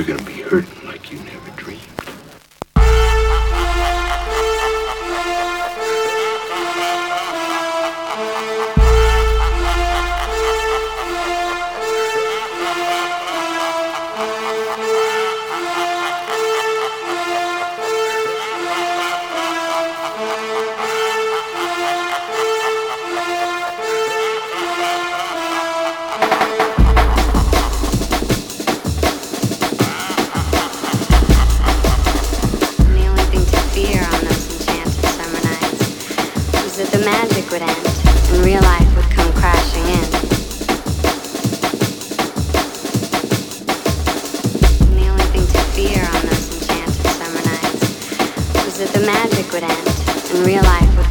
you're gonna be hurting like you never dreamed. Thank that the magic would end and real life would come crashing in. And the only thing to fear on those enchanted summer nights was that the magic would end and real life would